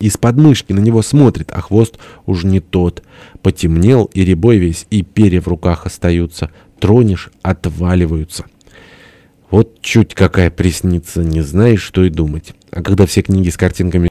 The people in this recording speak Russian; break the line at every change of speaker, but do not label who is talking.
Из подмышки на него смотрит, а хвост уж не тот. Потемнел и ребой весь, и перья в руках остаются. Тронешь — отваливаются. Вот чуть какая приснится, не знаешь, что и думать. А когда все книги с картинками